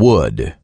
wood.